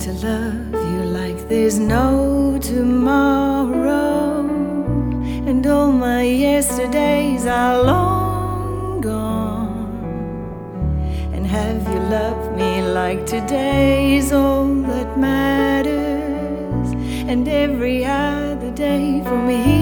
to love you like there's no tomorrow. And all my yesterdays are long gone. And have you loved me like today's all that matters? And every other day from here.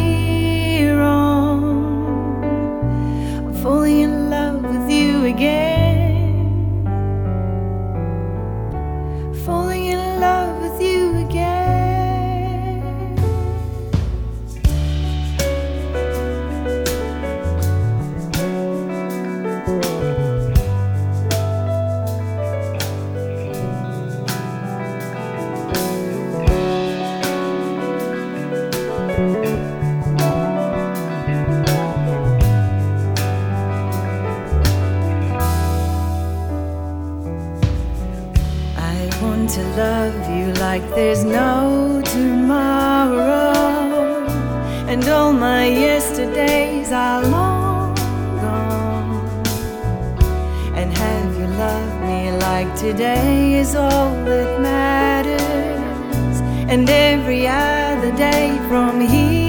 to love you like there's no tomorrow. And all my yesterdays are long gone. And have you loved me like today is all that matters? And every other day from here.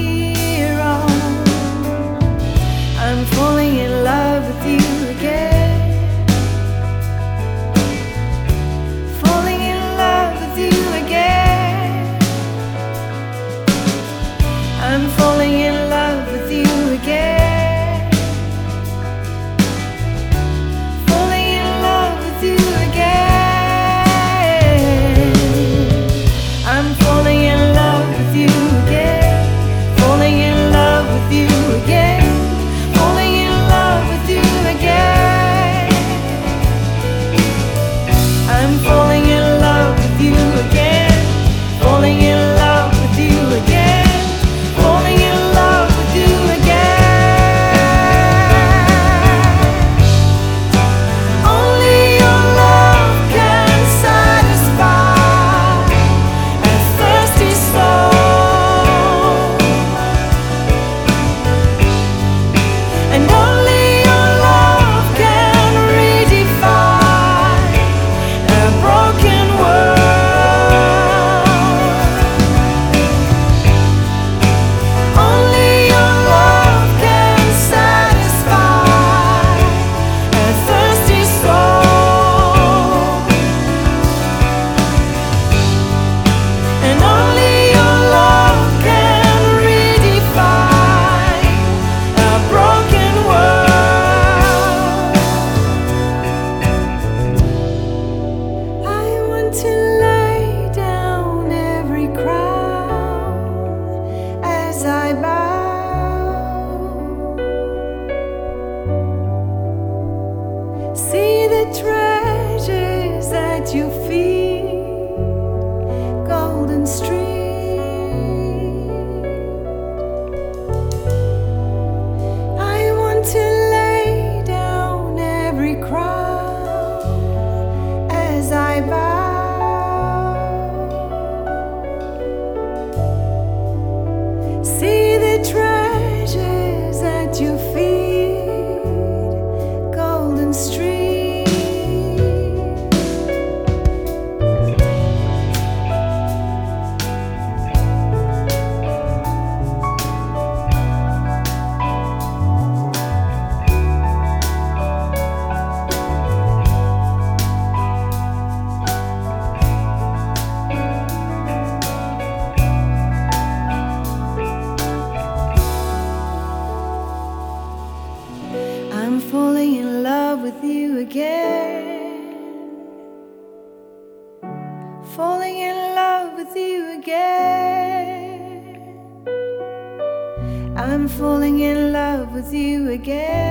See the train. falling in love with you again. I'm falling in love with you again.